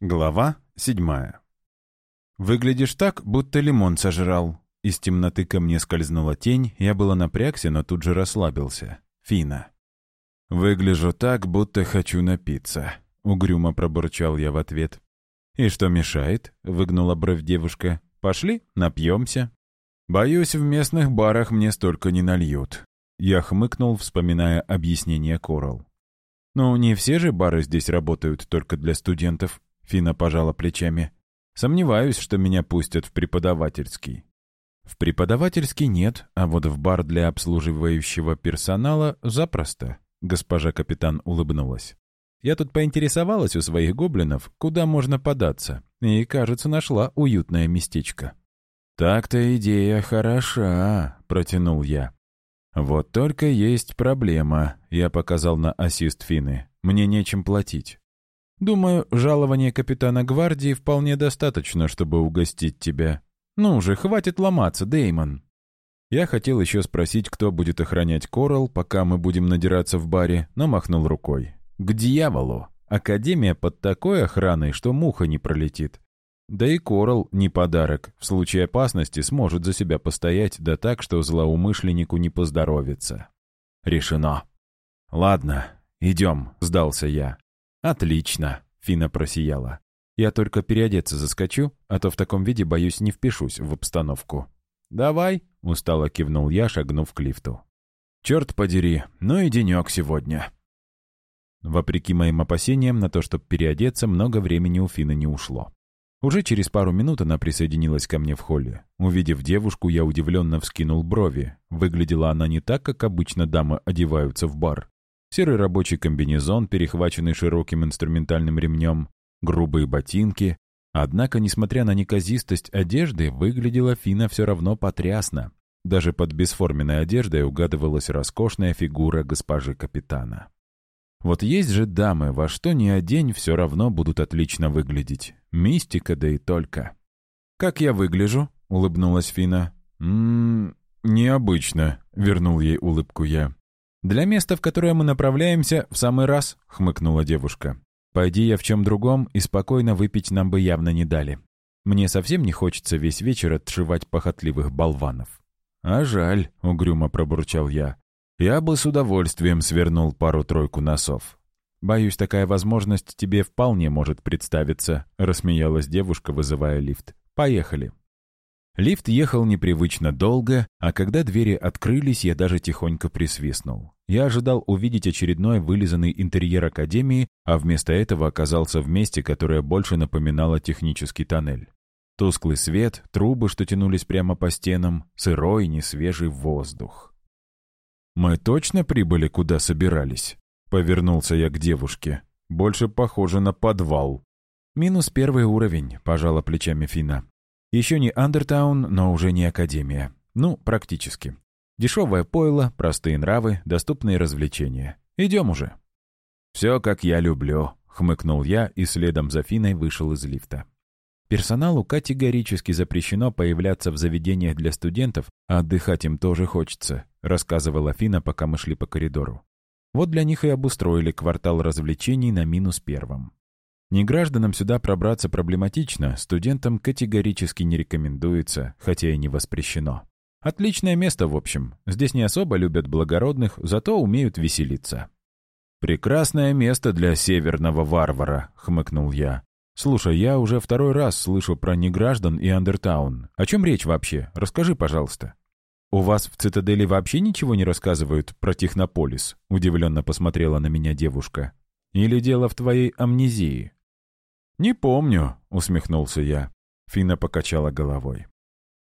Глава седьмая. «Выглядишь так, будто лимон сожрал». Из темноты ко мне скользнула тень, я было напрягся, но тут же расслабился. Фина. «Выгляжу так, будто хочу напиться», — угрюмо пробурчал я в ответ. «И что мешает?» — выгнула бровь девушка. «Пошли, напьемся». «Боюсь, в местных барах мне столько не нальют». Я хмыкнул, вспоминая объяснение Корал. «Ну, не все же бары здесь работают только для студентов», Фина пожала плечами. «Сомневаюсь, что меня пустят в преподавательский». «В преподавательский нет, а вот в бар для обслуживающего персонала запросто», — госпожа капитан улыбнулась. «Я тут поинтересовалась у своих гоблинов, куда можно податься, и, кажется, нашла уютное местечко». «Так-то идея хороша», — протянул я. «Вот только есть проблема», — я показал на ассист Фины. «Мне нечем платить». Думаю, жалование капитана гвардии вполне достаточно, чтобы угостить тебя. Ну уже хватит ломаться, Деймон. Я хотел еще спросить, кто будет охранять Корал, пока мы будем надираться в баре, но махнул рукой. К дьяволу! Академия под такой охраной, что муха не пролетит. Да и Корал не подарок. В случае опасности сможет за себя постоять, да так, что злоумышленнику не поздоровится. Решено. Ладно, идем, сдался я. «Отлично!» — Фина просияла. «Я только переодеться заскочу, а то в таком виде, боюсь, не впишусь в обстановку». «Давай!» — устало кивнул я, шагнув к лифту. «Черт подери, ну и денек сегодня!» Вопреки моим опасениям, на то, чтобы переодеться, много времени у Фины не ушло. Уже через пару минут она присоединилась ко мне в холле. Увидев девушку, я удивленно вскинул брови. Выглядела она не так, как обычно дамы одеваются в бар. Серый рабочий комбинезон, перехваченный широким инструментальным ремнем, грубые ботинки. Однако, несмотря на неказистость одежды, выглядела Фина все равно потрясно. Даже под бесформенной одеждой угадывалась роскошная фигура госпожи капитана. Вот есть же дамы, во что ни одень, все равно будут отлично выглядеть. Мистика, да и только. «Как я выгляжу?» — улыбнулась Фина. «Ммм, необычно», — вернул ей улыбку я. «Для места, в которое мы направляемся, в самый раз», — хмыкнула девушка. «Пойди я в чем другом, и спокойно выпить нам бы явно не дали. Мне совсем не хочется весь вечер отшивать похотливых болванов». «А жаль», — угрюмо пробурчал я. «Я бы с удовольствием свернул пару-тройку носов». «Боюсь, такая возможность тебе вполне может представиться», — рассмеялась девушка, вызывая лифт. «Поехали». Лифт ехал непривычно долго, а когда двери открылись, я даже тихонько присвистнул. Я ожидал увидеть очередной вылизанный интерьер Академии, а вместо этого оказался в месте, которое больше напоминало технический тоннель. Тусклый свет, трубы, что тянулись прямо по стенам, сырой, несвежий воздух. «Мы точно прибыли, куда собирались?» Повернулся я к девушке. «Больше похоже на подвал». «Минус первый уровень», — пожала плечами Фина. Еще не Андертаун, но уже не Академия. Ну, практически. Дешевое пойло, простые нравы, доступные развлечения. Идем уже. «Все, как я люблю», — хмыкнул я и следом за Финой вышел из лифта. Персоналу категорически запрещено появляться в заведениях для студентов, а отдыхать им тоже хочется, рассказывала Фина, пока мы шли по коридору. Вот для них и обустроили квартал развлечений на минус первом. Негражданам сюда пробраться проблематично, студентам категорически не рекомендуется, хотя и не воспрещено. Отличное место, в общем. Здесь не особо любят благородных, зато умеют веселиться. «Прекрасное место для северного варвара», — хмыкнул я. «Слушай, я уже второй раз слышу про неграждан и Андертаун. О чем речь вообще? Расскажи, пожалуйста». «У вас в цитадели вообще ничего не рассказывают про Технополис?» — удивленно посмотрела на меня девушка. «Или дело в твоей амнезии?» «Не помню», — усмехнулся я. Фина покачала головой.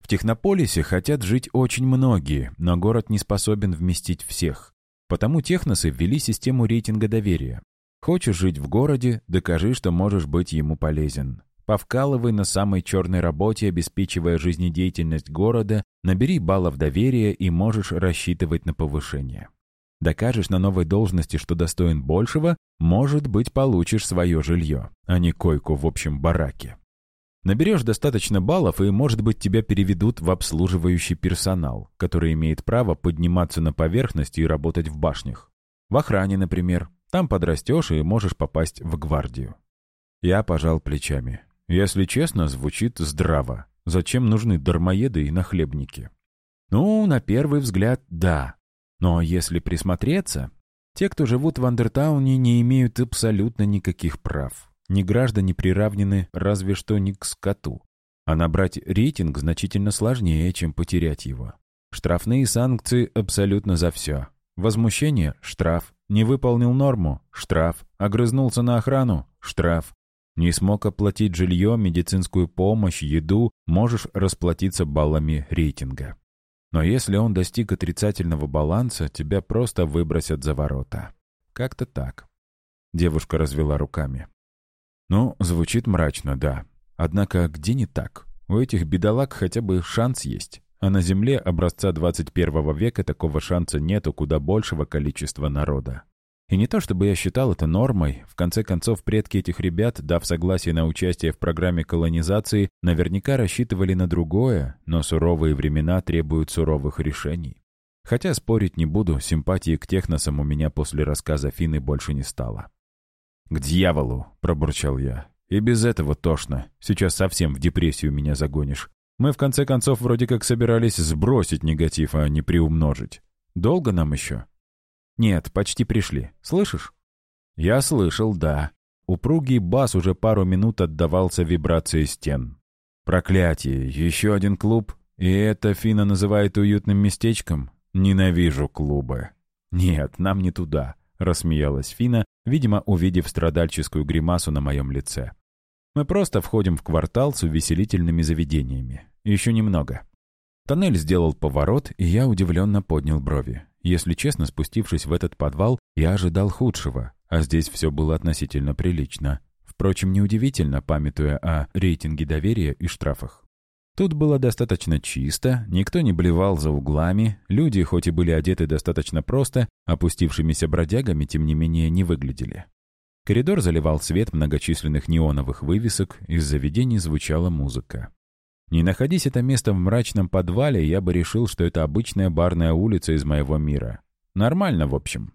В Технополисе хотят жить очень многие, но город не способен вместить всех. Потому техносы ввели систему рейтинга доверия. Хочешь жить в городе, докажи, что можешь быть ему полезен. Повкалывай на самой черной работе, обеспечивая жизнедеятельность города, набери баллов доверия и можешь рассчитывать на повышение. Докажешь на новой должности, что достоин большего, может быть, получишь свое жилье, а не койку в общем бараке. Наберешь достаточно баллов, и, может быть, тебя переведут в обслуживающий персонал, который имеет право подниматься на поверхность и работать в башнях. В охране, например. Там подрастешь и можешь попасть в гвардию. Я пожал плечами. Если честно, звучит здраво. Зачем нужны дармоеды и нахлебники? Ну, на первый взгляд, да. Но если присмотреться, те, кто живут в Андертауне, не имеют абсолютно никаких прав. Ни граждане приравнены разве что не к скоту. А набрать рейтинг значительно сложнее, чем потерять его. Штрафные санкции абсолютно за все. Возмущение – штраф. Не выполнил норму – штраф. Огрызнулся на охрану – штраф. Не смог оплатить жилье, медицинскую помощь, еду – можешь расплатиться баллами рейтинга. Но если он достиг отрицательного баланса, тебя просто выбросят за ворота. Как-то так. Девушка развела руками. Ну, звучит мрачно, да. Однако где не так? У этих бедолаг хотя бы шанс есть. А на Земле образца 21 века такого шанса нету куда большего количества народа. И не то чтобы я считал это нормой, в конце концов предки этих ребят, дав согласие на участие в программе колонизации, наверняка рассчитывали на другое, но суровые времена требуют суровых решений. Хотя спорить не буду, симпатии к техносам у меня после рассказа Фины больше не стало. «К дьяволу!» — пробурчал я. «И без этого тошно. Сейчас совсем в депрессию меня загонишь. Мы, в конце концов, вроде как собирались сбросить негатив, а не приумножить. Долго нам еще?» «Нет, почти пришли. Слышишь?» «Я слышал, да». Упругий бас уже пару минут отдавался вибрации стен. «Проклятие! Еще один клуб? И это Фина называет уютным местечком? Ненавижу клубы!» «Нет, нам не туда», — рассмеялась Фина, видимо, увидев страдальческую гримасу на моем лице. «Мы просто входим в квартал с увеселительными заведениями. Еще немного». Тоннель сделал поворот, и я удивленно поднял брови. Если честно, спустившись в этот подвал, я ожидал худшего, а здесь все было относительно прилично. Впрочем, неудивительно, памятуя о рейтинге доверия и штрафах. Тут было достаточно чисто, никто не блевал за углами, люди, хоть и были одеты достаточно просто, опустившимися бродягами, тем не менее, не выглядели. Коридор заливал свет многочисленных неоновых вывесок, из заведений звучала музыка. Не находись это место в мрачном подвале, я бы решил, что это обычная барная улица из моего мира. Нормально, в общем.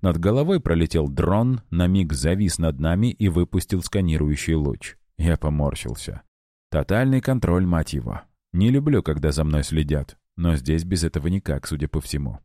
Над головой пролетел дрон, на миг завис над нами и выпустил сканирующий луч. Я поморщился. Тотальный контроль, мать его. Не люблю, когда за мной следят, но здесь без этого никак, судя по всему.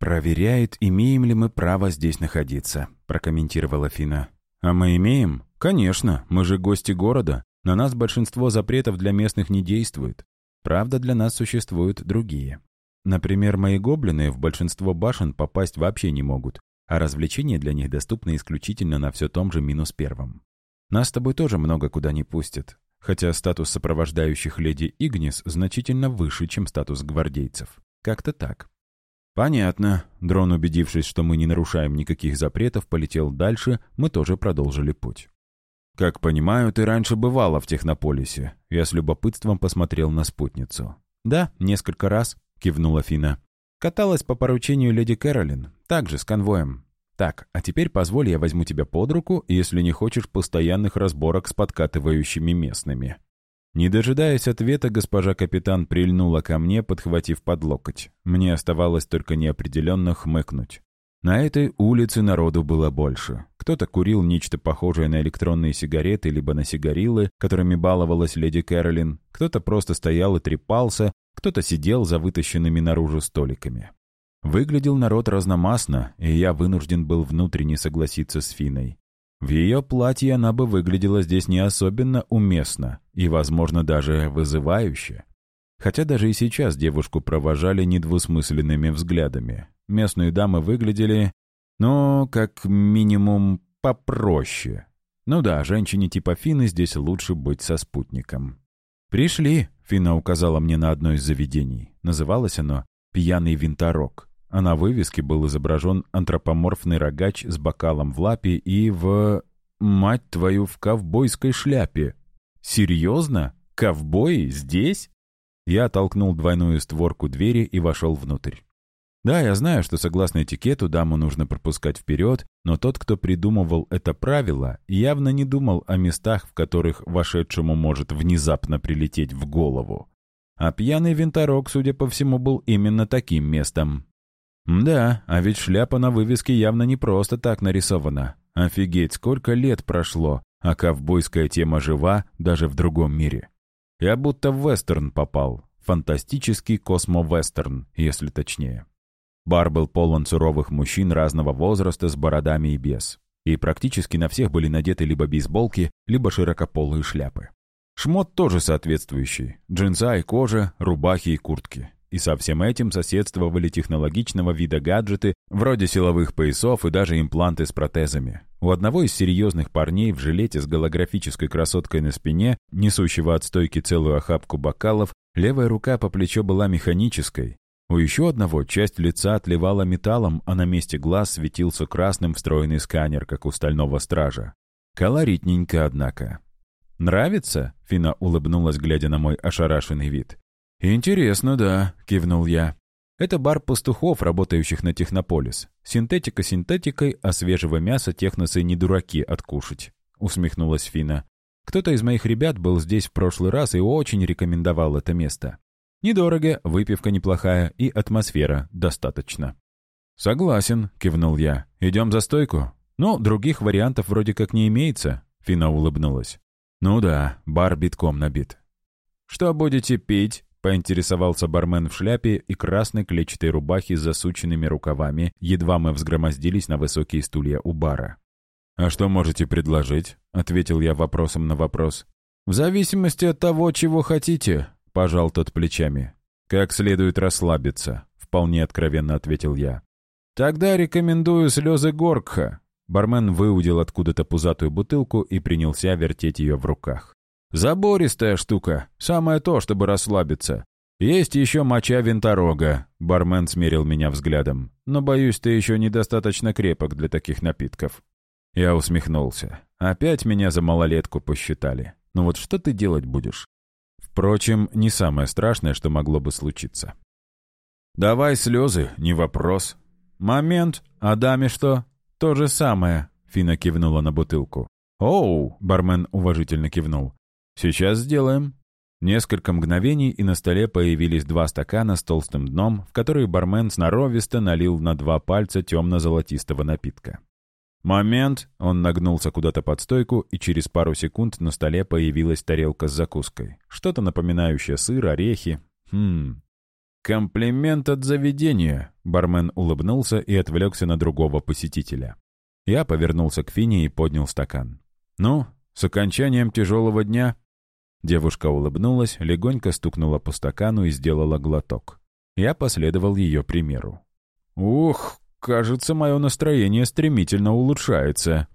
«Проверяет, имеем ли мы право здесь находиться», — прокомментировала Фина. «А мы имеем? Конечно, мы же гости города. На нас большинство запретов для местных не действует. Правда, для нас существуют другие. Например, мои гоблины в большинство башен попасть вообще не могут, а развлечения для них доступны исключительно на все том же минус первом. Нас с тобой тоже много куда не пустят, хотя статус сопровождающих леди Игнис значительно выше, чем статус гвардейцев. Как-то так. «Понятно». Дрон, убедившись, что мы не нарушаем никаких запретов, полетел дальше, мы тоже продолжили путь. «Как понимаю, ты раньше бывала в Технополисе». Я с любопытством посмотрел на спутницу. «Да, несколько раз», — кивнула Фина. «Каталась по поручению леди Кэролин, также с конвоем. Так, а теперь позволь, я возьму тебя под руку, если не хочешь постоянных разборок с подкатывающими местными». Не дожидаясь ответа, госпожа капитан прильнула ко мне, подхватив под локоть. Мне оставалось только неопределенно хмыкнуть. На этой улице народу было больше. Кто-то курил нечто похожее на электронные сигареты либо на сигарилы, которыми баловалась леди Кэролин, кто-то просто стоял и трепался, кто-то сидел за вытащенными наружу столиками. Выглядел народ разномастно, и я вынужден был внутренне согласиться с Финой. В ее платье она бы выглядела здесь не особенно уместно и, возможно, даже вызывающе. Хотя даже и сейчас девушку провожали недвусмысленными взглядами. Местные дамы выглядели, ну, как минимум, попроще. Ну да, женщине типа Фины здесь лучше быть со спутником. «Пришли», — Фина указала мне на одно из заведений. Называлось оно «Пьяный винторог», а на вывеске был изображен антропоморфный рогач с бокалом в лапе и в... Мать твою, в ковбойской шляпе. Серьезно? Ковбои здесь? Я толкнул двойную створку двери и вошел внутрь. Да, я знаю, что согласно этикету даму нужно пропускать вперед, но тот, кто придумывал это правило, явно не думал о местах, в которых вошедшему может внезапно прилететь в голову. А пьяный винторог, судя по всему, был именно таким местом. Да, а ведь шляпа на вывеске явно не просто так нарисована. Офигеть, сколько лет прошло, а ковбойская тема жива даже в другом мире. Я будто в вестерн попал. Фантастический космо-вестерн, если точнее. Бар был полон суровых мужчин разного возраста с бородами и без. И практически на всех были надеты либо бейсболки, либо широкополые шляпы. Шмот тоже соответствующий. Джинса и кожа, рубахи и куртки. И со всем этим соседствовали технологичного вида гаджеты, вроде силовых поясов и даже импланты с протезами. У одного из серьезных парней в жилете с голографической красоткой на спине, несущего от стойки целую охапку бокалов, левая рука по плечо была механической. У еще одного часть лица отливала металлом, а на месте глаз светился красным встроенный сканер, как у стального стража. Колоритненько, однако. «Нравится?» — Фина улыбнулась, глядя на мой ошарашенный вид. «Интересно, да», — кивнул я. «Это бар пастухов, работающих на Технополис. Синтетика синтетикой, а свежего мяса техносы не дураки откушать», — усмехнулась Фина. «Кто-то из моих ребят был здесь в прошлый раз и очень рекомендовал это место. Недорого, выпивка неплохая и атмосфера достаточно». «Согласен», — кивнул я. «Идем за стойку?» «Ну, других вариантов вроде как не имеется», — Фина улыбнулась. «Ну да, бар битком набит». «Что будете пить?» — поинтересовался бармен в шляпе и красной клетчатой рубахе с засученными рукавами, едва мы взгромоздились на высокие стулья у бара. «А что можете предложить?» — ответил я вопросом на вопрос. «В зависимости от того, чего хотите», — пожал тот плечами. «Как следует расслабиться», — вполне откровенно ответил я. «Тогда рекомендую слезы Горкха». Бармен выудил откуда-то пузатую бутылку и принялся вертеть ее в руках. Забористая штука, самое то, чтобы расслабиться. Есть еще моча винторога. Бармен смерил меня взглядом. Но, боюсь, ты еще недостаточно крепок для таких напитков. Я усмехнулся. Опять меня за малолетку посчитали. Ну вот что ты делать будешь? Впрочем, не самое страшное, что могло бы случиться. «Давай слезы, не вопрос». «Момент, а даме что?» «То же самое», — Фина кивнула на бутылку. «Оу», — бармен уважительно кивнул. «Сейчас сделаем». Несколько мгновений, и на столе появились два стакана с толстым дном, в которые бармен сноровисто налил на два пальца темно-золотистого напитка. «Момент!» — он нагнулся куда-то под стойку, и через пару секунд на столе появилась тарелка с закуской. Что-то напоминающее сыр, орехи. Хм... «Комплимент от заведения!» — бармен улыбнулся и отвлекся на другого посетителя. Я повернулся к Фине и поднял стакан. «Ну, с окончанием тяжелого дня Девушка улыбнулась, легонько стукнула по стакану и сделала глоток. Я последовал ее примеру. «Ух, кажется, мое настроение стремительно улучшается.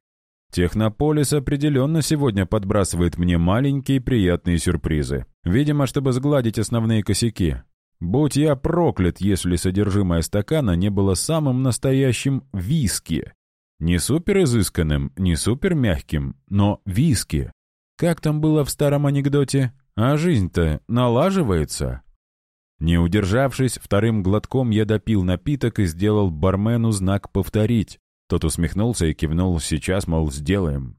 Технополис определенно сегодня подбрасывает мне маленькие приятные сюрпризы. Видимо, чтобы сгладить основные косяки. Будь я проклят, если содержимое стакана не было самым настоящим виски. Не супер изысканным, не супер мягким, но виски. Как там было в старом анекдоте? А жизнь-то налаживается. Не удержавшись, вторым глотком я допил напиток и сделал бармену знак «повторить». Тот усмехнулся и кивнул «сейчас, мол, сделаем».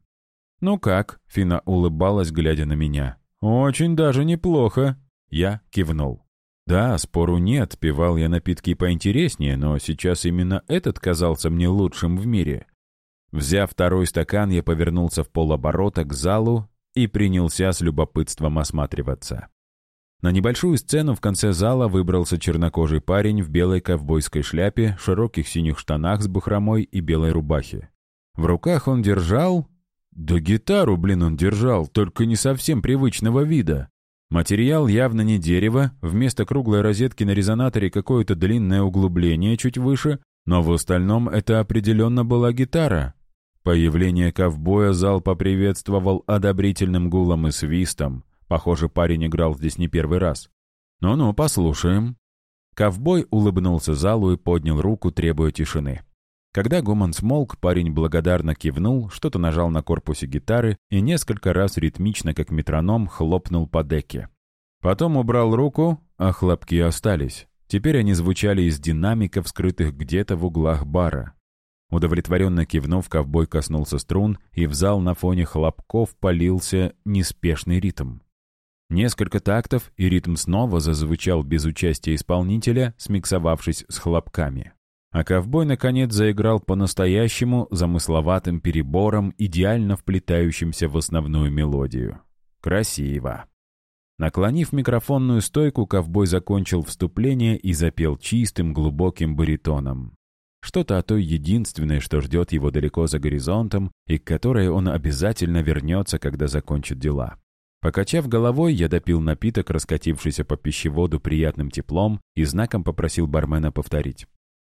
«Ну как?» — Фина улыбалась, глядя на меня. «Очень даже неплохо». Я кивнул. «Да, спору нет, пивал я напитки поинтереснее, но сейчас именно этот казался мне лучшим в мире». Взяв второй стакан, я повернулся в полоборота к залу и принялся с любопытством осматриваться. На небольшую сцену в конце зала выбрался чернокожий парень в белой ковбойской шляпе, широких синих штанах с бахромой и белой рубахе. В руках он держал... Да гитару, блин, он держал, только не совсем привычного вида. Материал явно не дерево, вместо круглой розетки на резонаторе какое-то длинное углубление чуть выше, но в остальном это определенно была гитара. Появление ковбоя зал поприветствовал одобрительным гулом и свистом. Похоже, парень играл здесь не первый раз. «Ну-ну, послушаем». Ковбой улыбнулся залу и поднял руку, требуя тишины. Когда гуман смолк, парень благодарно кивнул, что-то нажал на корпусе гитары и несколько раз ритмично, как метроном, хлопнул по деке. Потом убрал руку, а хлопки остались. Теперь они звучали из динамиков, скрытых где-то в углах бара. Удовлетворенно кивнув, ковбой коснулся струн, и в зал на фоне хлопков полился неспешный ритм. Несколько тактов, и ритм снова зазвучал без участия исполнителя, смиксовавшись с хлопками. А ковбой, наконец, заиграл по-настоящему замысловатым перебором, идеально вплетающимся в основную мелодию. Красиво. Наклонив микрофонную стойку, ковбой закончил вступление и запел чистым, глубоким баритоном. Что-то о той единственной, что ждет его далеко за горизонтом и к которой он обязательно вернется, когда закончит дела. Покачав головой, я допил напиток, раскатившийся по пищеводу приятным теплом, и знаком попросил бармена повторить.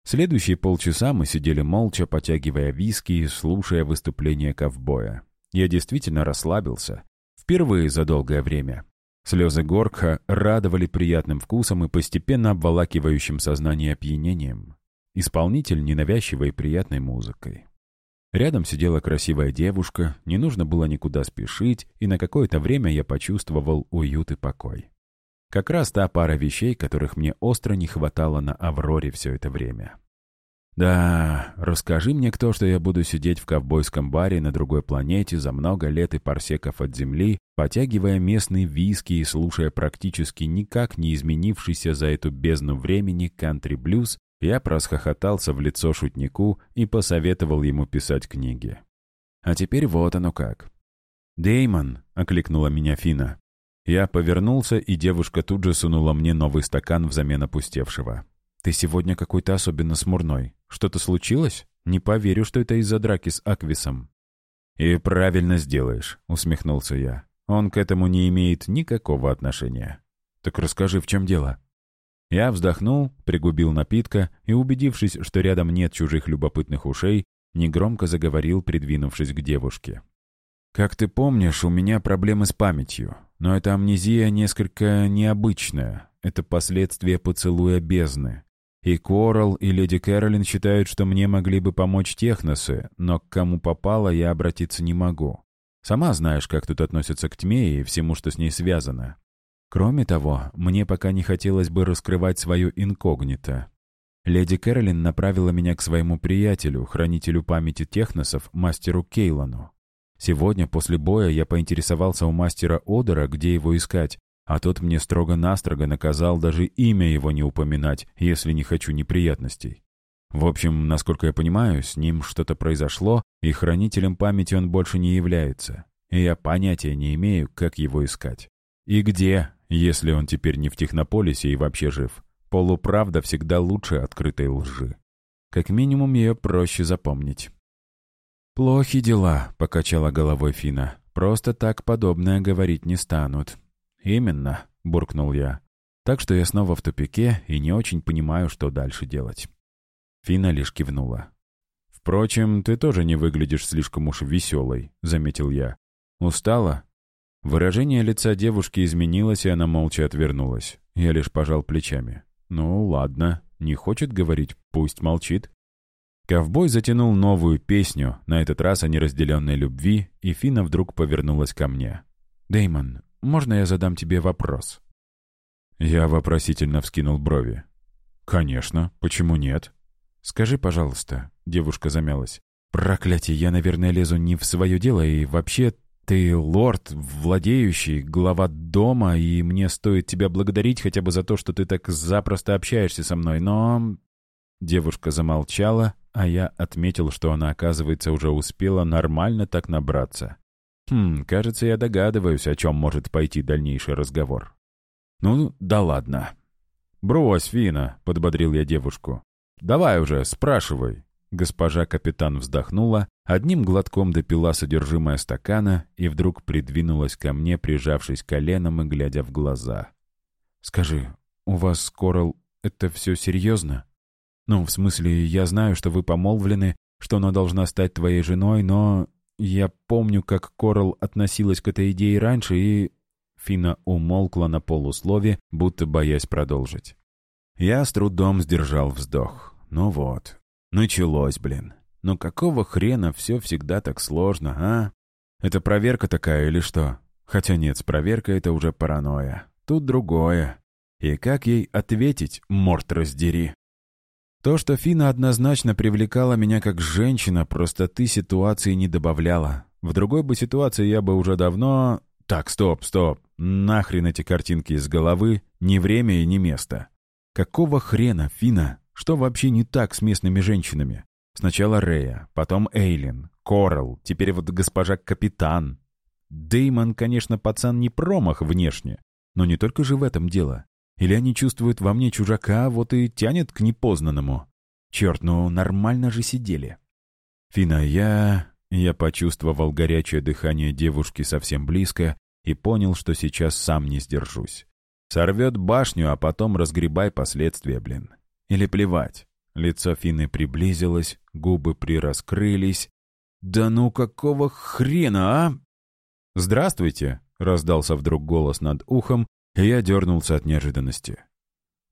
Следующие полчаса мы сидели молча, потягивая виски и слушая выступление ковбоя. Я действительно расслабился. Впервые за долгое время. Слезы Горка радовали приятным вкусом и постепенно обволакивающим сознание опьянением. Исполнитель ненавязчивой и приятной музыкой. Рядом сидела красивая девушка, не нужно было никуда спешить, и на какое-то время я почувствовал уют и покой. Как раз та пара вещей, которых мне остро не хватало на Авроре все это время. Да, расскажи мне кто, что я буду сидеть в ковбойском баре на другой планете за много лет и парсеков от Земли, потягивая местные виски и слушая практически никак не изменившийся за эту бездну времени кантри-блюз, я просхохотался в лицо шутнику и посоветовал ему писать книги. А теперь вот оно как. «Деймон!» — окликнула меня Фина. Я повернулся, и девушка тут же сунула мне новый стакан взамен опустевшего. «Ты сегодня какой-то особенно смурной. Что-то случилось? Не поверю, что это из-за драки с Аквисом». «И правильно сделаешь», — усмехнулся я. «Он к этому не имеет никакого отношения». «Так расскажи, в чем дело?» Я вздохнул, пригубил напитка и, убедившись, что рядом нет чужих любопытных ушей, негромко заговорил, придвинувшись к девушке. «Как ты помнишь, у меня проблемы с памятью, но эта амнезия несколько необычная. Это последствия поцелуя бездны. И Корал, и леди Кэролин считают, что мне могли бы помочь техносы, но к кому попало, я обратиться не могу. Сама знаешь, как тут относятся к тьме и всему, что с ней связано. Кроме того, мне пока не хотелось бы раскрывать свое инкогнито. Леди Кэролин направила меня к своему приятелю, хранителю памяти техносов, мастеру Кейлану. Сегодня, после боя, я поинтересовался у мастера Одера, где его искать, а тот мне строго-настрого наказал даже имя его не упоминать, если не хочу неприятностей. В общем, насколько я понимаю, с ним что-то произошло, и хранителем памяти он больше не является. И я понятия не имею, как его искать. И где, если он теперь не в Технополисе и вообще жив. Полуправда всегда лучше открытой лжи. Как минимум, ее проще запомнить. «Плохи дела», — покачала головой Фина. «Просто так подобное говорить не станут. «Именно», — буркнул я. «Так что я снова в тупике и не очень понимаю, что дальше делать». Фина лишь кивнула. «Впрочем, ты тоже не выглядишь слишком уж веселой», — заметил я. «Устала?» Выражение лица девушки изменилось, и она молча отвернулась. Я лишь пожал плечами. «Ну, ладно. Не хочет говорить, пусть молчит». Ковбой затянул новую песню, на этот раз о неразделенной любви, и Фина вдруг повернулась ко мне. Деймон, можно я задам тебе вопрос?» Я вопросительно вскинул брови. «Конечно, почему нет?» «Скажи, пожалуйста», — девушка замялась. «Проклятие, я, наверное, лезу не в свое дело, и вообще ты лорд, владеющий, глава дома, и мне стоит тебя благодарить хотя бы за то, что ты так запросто общаешься со мной, но...» Девушка замолчала, а я отметил, что она, оказывается, уже успела нормально так набраться. Хм, кажется, я догадываюсь, о чем может пойти дальнейший разговор. Ну, да ладно. «Брось, Фина», — подбодрил я девушку. «Давай уже, спрашивай». Госпожа капитан вздохнула, одним глотком допила содержимое стакана и вдруг придвинулась ко мне, прижавшись коленом и глядя в глаза. «Скажи, у вас, Корал, это все серьезно? Ну, в смысле, я знаю, что вы помолвлены, что она должна стать твоей женой, но я помню, как Корал относилась к этой идее раньше, и...» Фина умолкла на полуслове, будто боясь продолжить. Я с трудом сдержал вздох. «Ну вот. Началось, блин. Ну какого хрена все всегда так сложно, а? Это проверка такая или что? Хотя нет, с проверкой это уже паранойя. Тут другое. И как ей ответить, морт раздери?» То, что Фина однозначно привлекала меня как женщина, просто ты ситуации не добавляла. В другой бы ситуации я бы уже давно... Так, стоп, стоп. Нахрен эти картинки из головы. Ни время и ни место. Какого хрена, Фина? Что вообще не так с местными женщинами? Сначала Рея, потом Эйлин, Корал, теперь вот госпожа Капитан. Деймон, конечно, пацан не промах внешне, но не только же в этом дело. Или они чувствуют во мне чужака, вот и тянет к непознанному. Черт, ну нормально же сидели. Фина, я... Я почувствовал горячее дыхание девушки совсем близко и понял, что сейчас сам не сдержусь. Сорвет башню, а потом разгребай последствия, блин. Или плевать. Лицо Фины приблизилось, губы прираскрылись. «Да ну какого хрена, а?» «Здравствуйте!» — раздался вдруг голос над ухом, и я дернулся от неожиданности.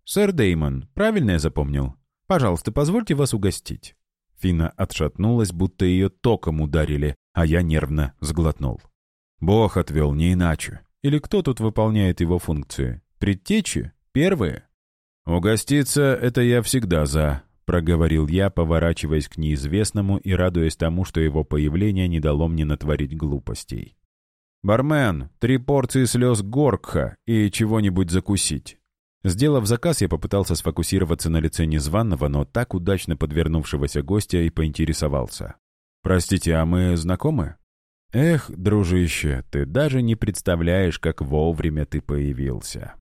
«Сэр Деймон, правильно я запомнил? Пожалуйста, позвольте вас угостить». Фина отшатнулась, будто ее током ударили, а я нервно сглотнул. Бог отвел, не иначе. Или кто тут выполняет его функции? Предтечи? Первые? «Угоститься — это я всегда за», — проговорил я, поворачиваясь к неизвестному и радуясь тому, что его появление не дало мне натворить глупостей. «Бармен, три порции слез горкха и чего-нибудь закусить». Сделав заказ, я попытался сфокусироваться на лице незваного, но так удачно подвернувшегося гостя и поинтересовался. «Простите, а мы знакомы?» «Эх, дружище, ты даже не представляешь, как вовремя ты появился».